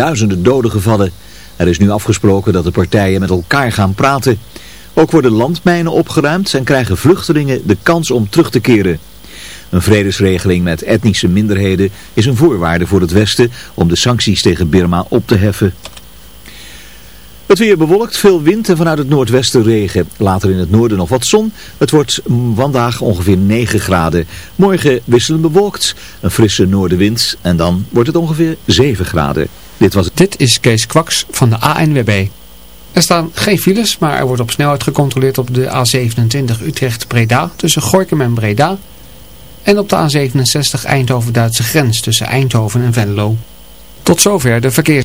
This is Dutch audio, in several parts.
duizenden doden gevallen. Er is nu afgesproken dat de partijen met elkaar gaan praten. Ook worden landmijnen opgeruimd en krijgen vluchtelingen de kans om terug te keren. Een vredesregeling met etnische minderheden is een voorwaarde voor het Westen om de sancties tegen Birma op te heffen. Het weer bewolkt, veel wind en vanuit het noordwesten regen. Later in het noorden nog wat zon. Het wordt vandaag ongeveer 9 graden. Morgen wisselend bewolkt, een frisse noordenwind en dan wordt het ongeveer 7 graden. Dit, was het. Dit is Kees Kwaks van de ANWB. Er staan geen files, maar er wordt op snelheid gecontroleerd op de A27 Utrecht-Breda tussen Gorkum en Breda. En op de A67 Eindhoven-Duitse grens tussen Eindhoven en Venlo. Tot zover de verkeer.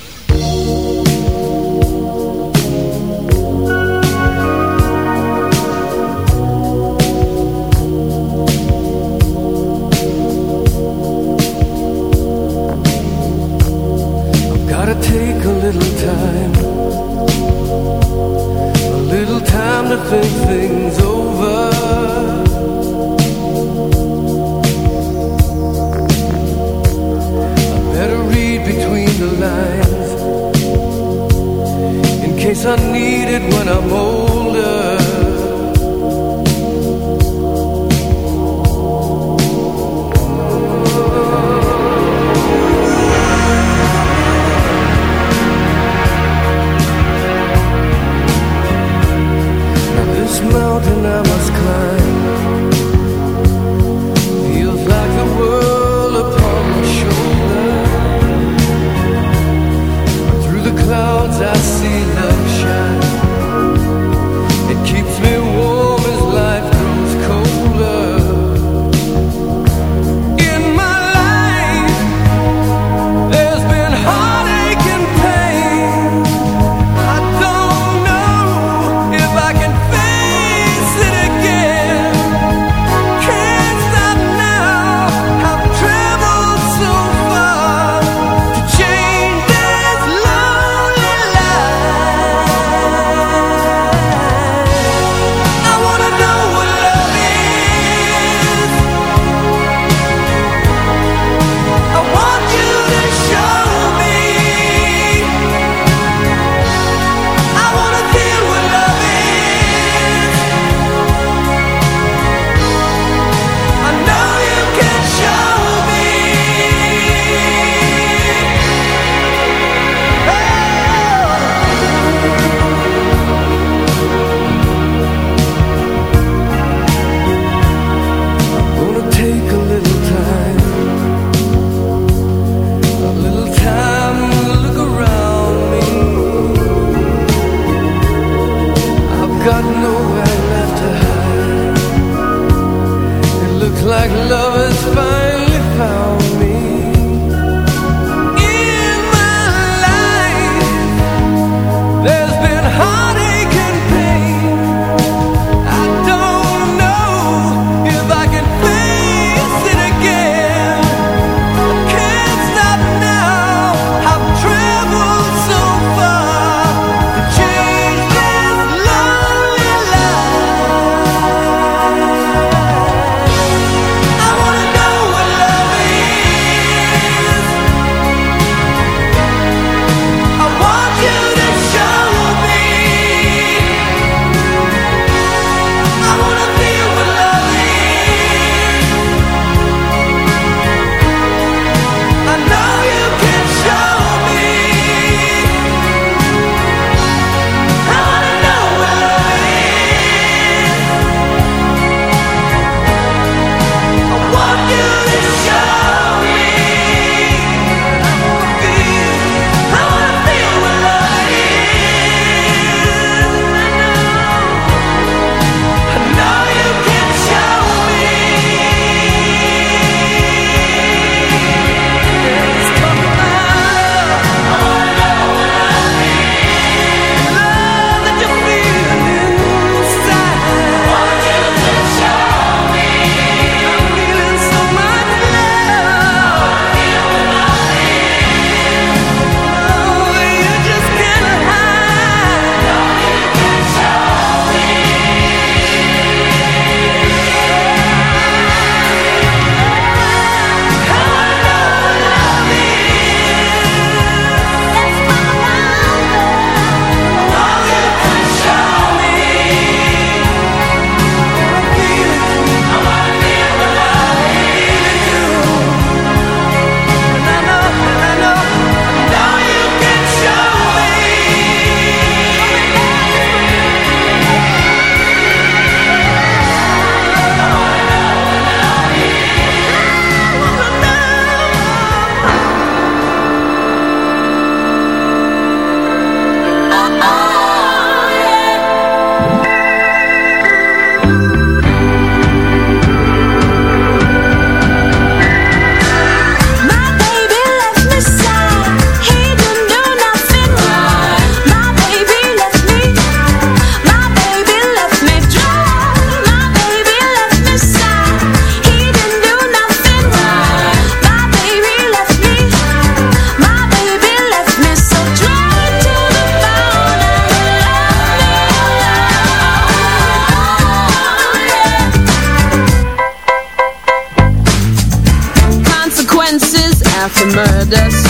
murder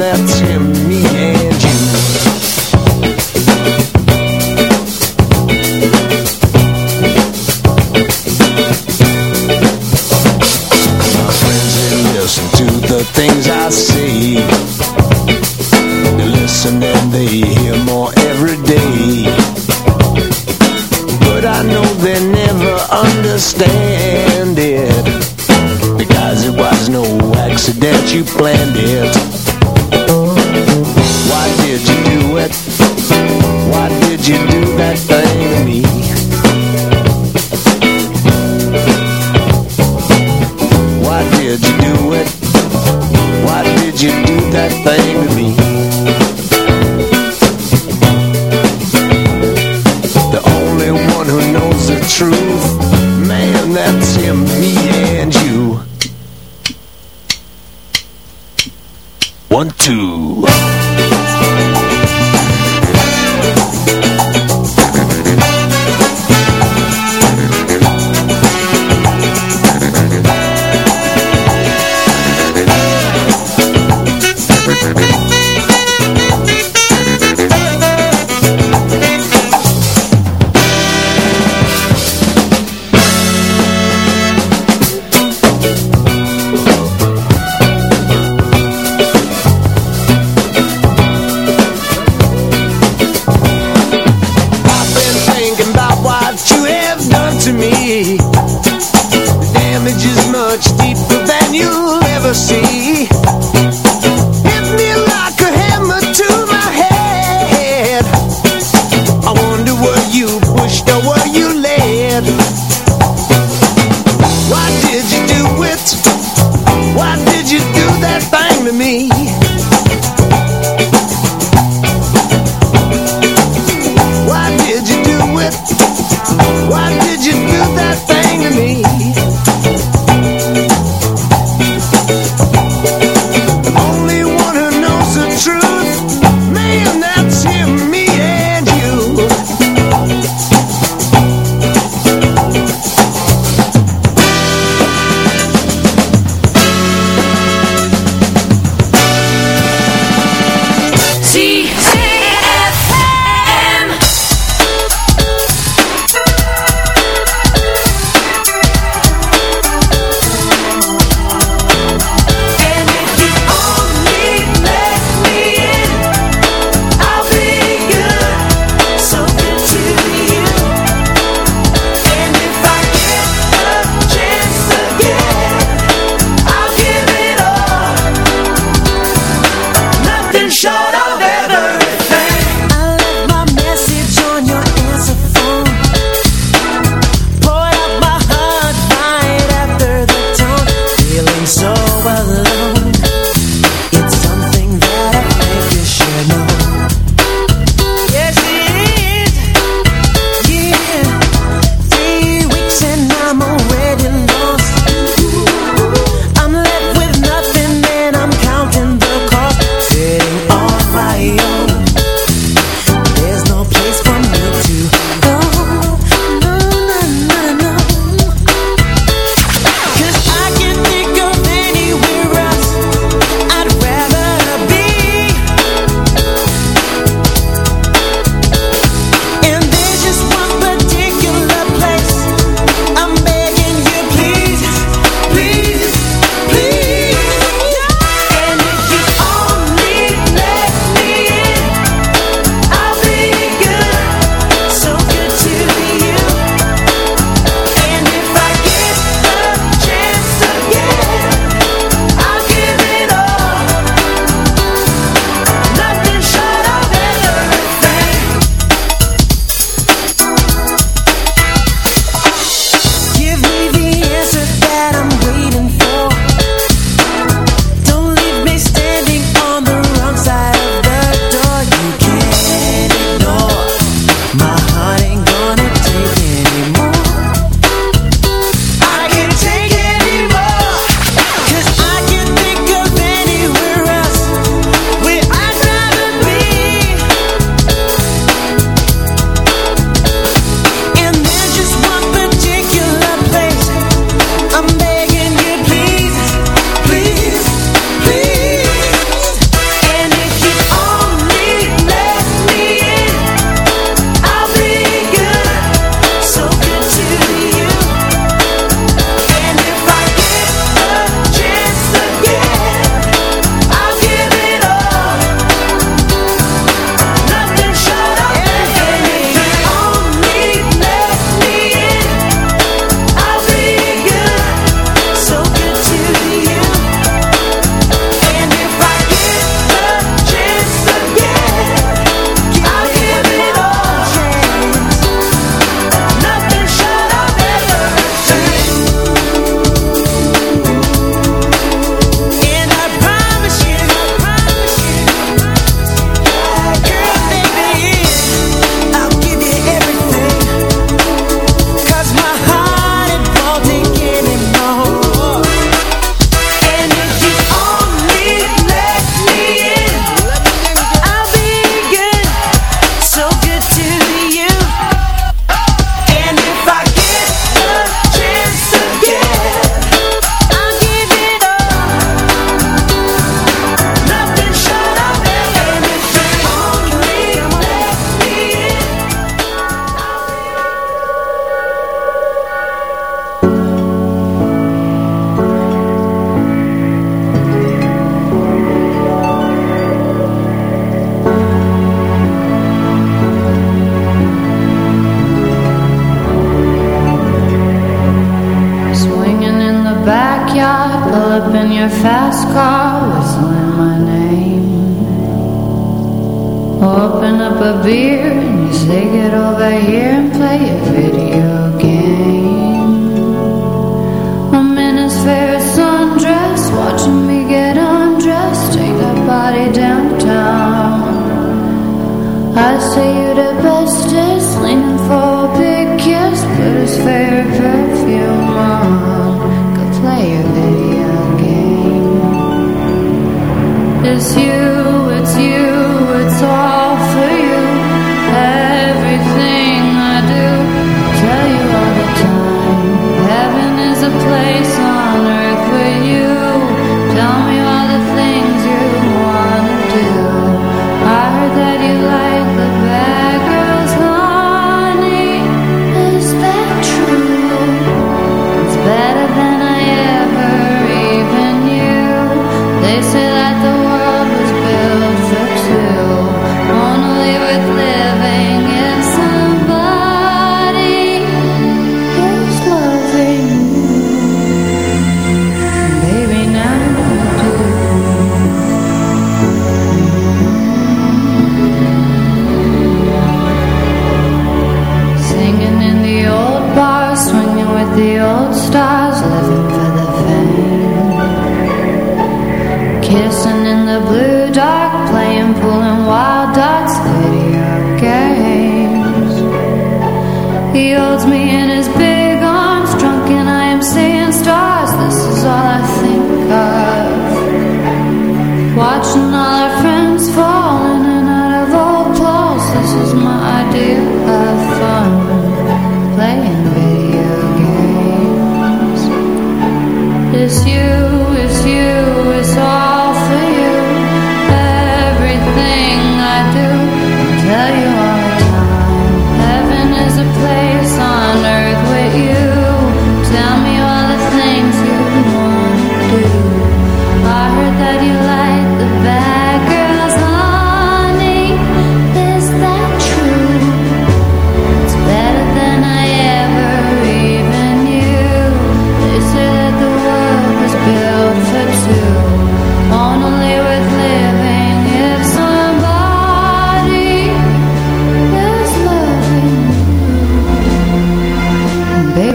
that's him, Thank you.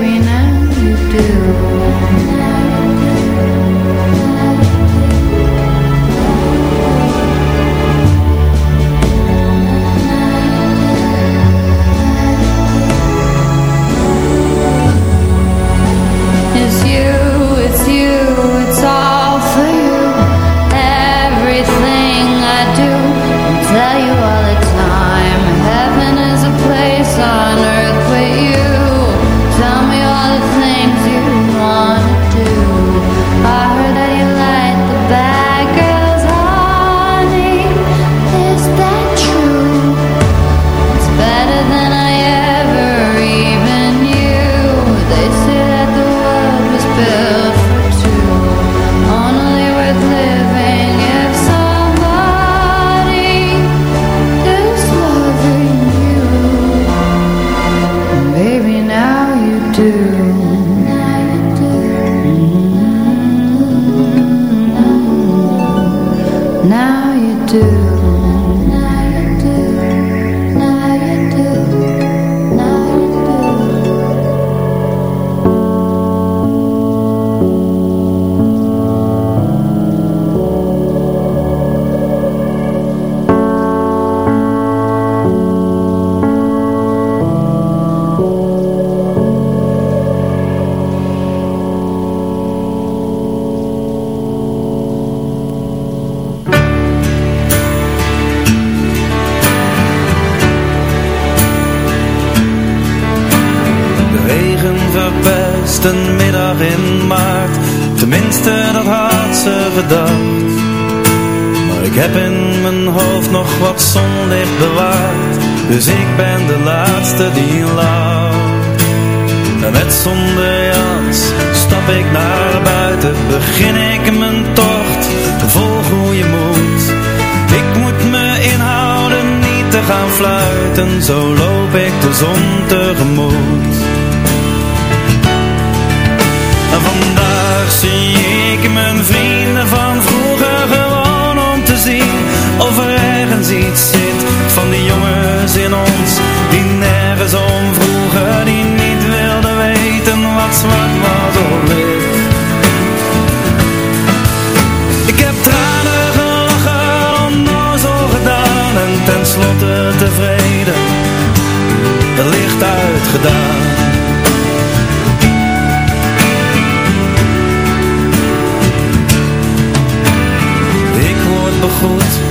every night you do. mijn hoofd nog wat zonlicht bewaart. Dus ik ben de laatste die lacht Met zonder jas stap ik naar buiten. Begin ik mijn tocht, vol goede moed. Ik moet me inhouden niet te gaan fluiten. Zo loop ik de zon tegemoet. En vandaag zie ik mijn vrienden van ergens iets zit van die jongens in ons Die nergens om vroegen, die niet wilden weten wat zwart was of licht Ik heb tranen gelachen, onnozel gedaan en tenslotte tevreden. Het licht uitgedaan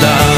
licht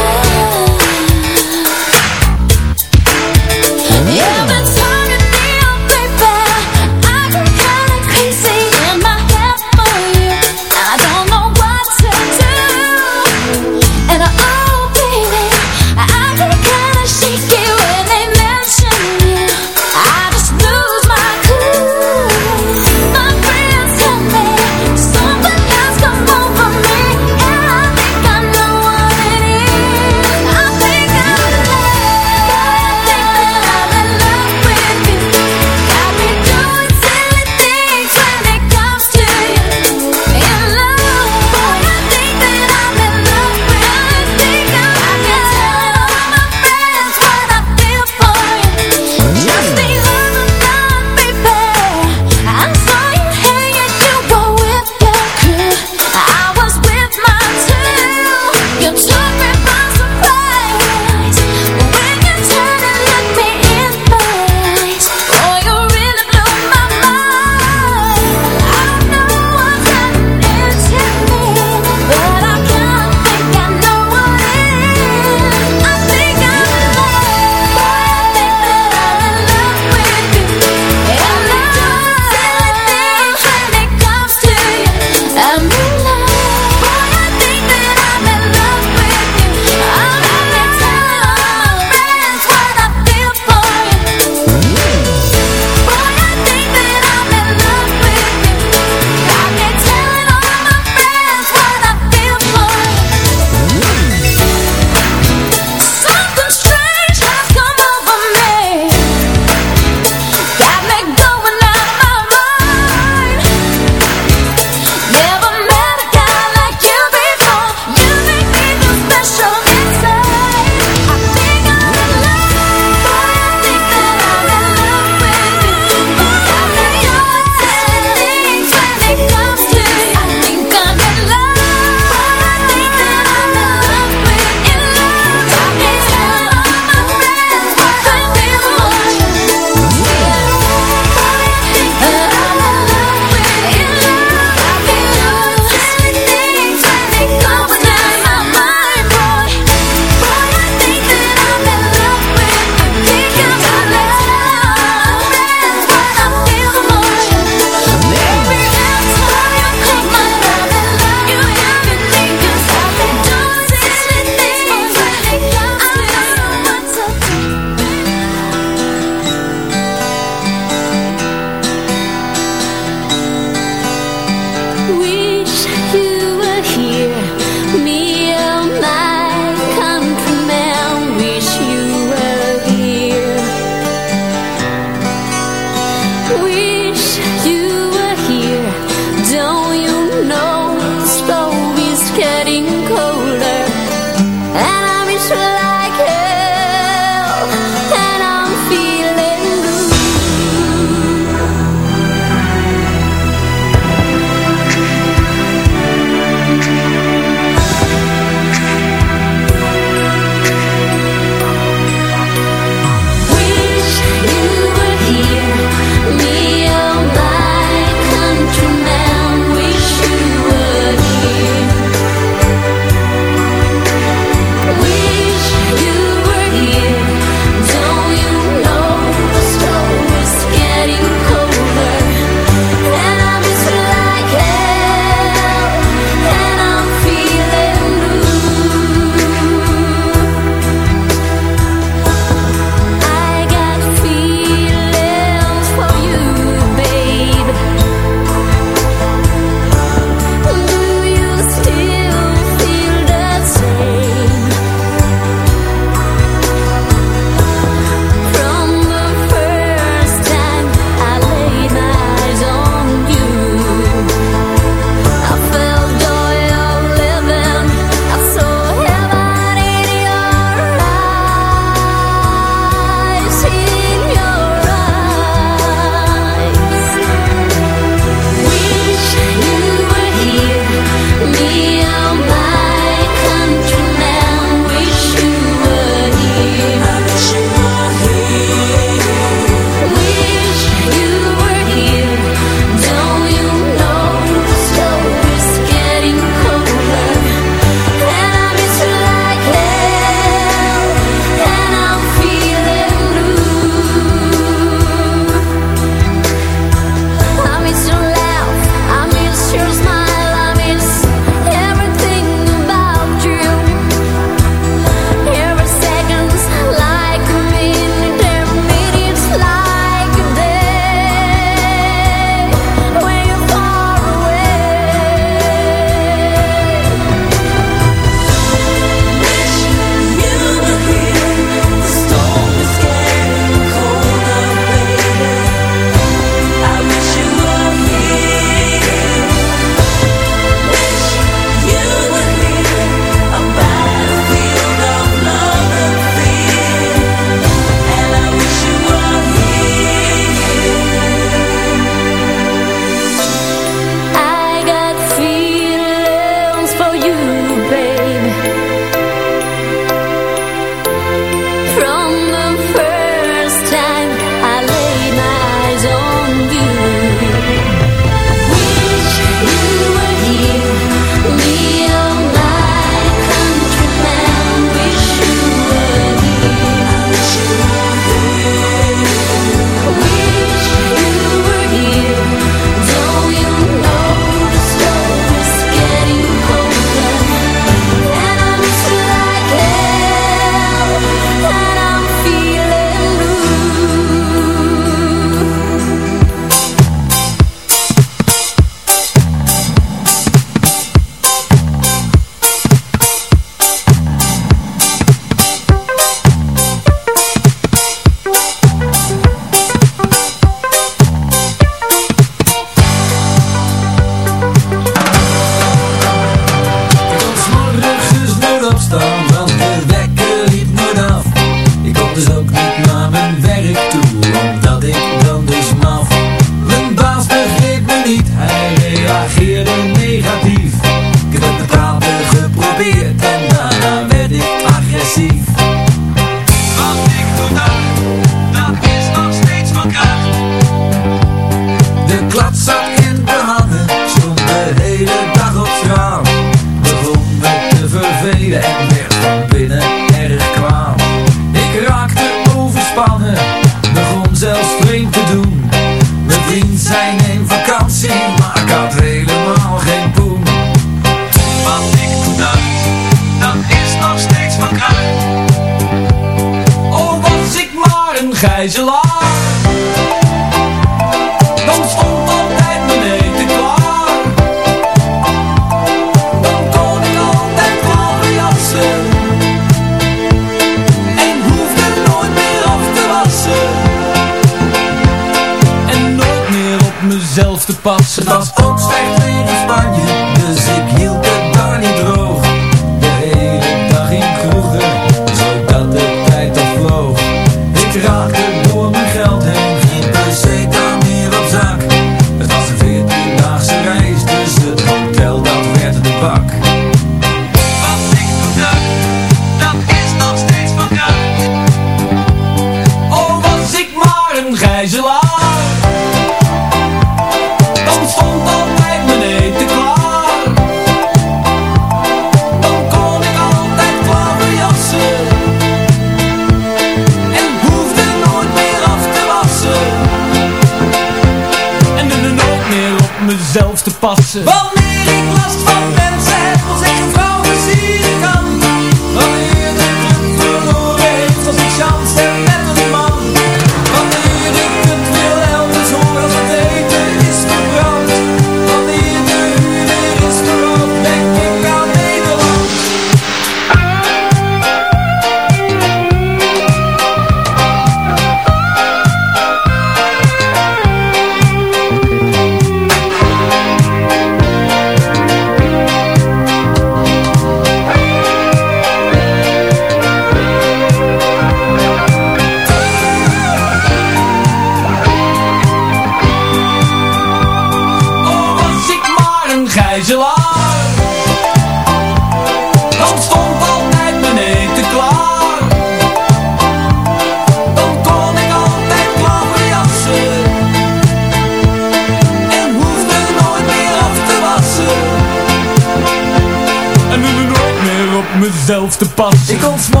Te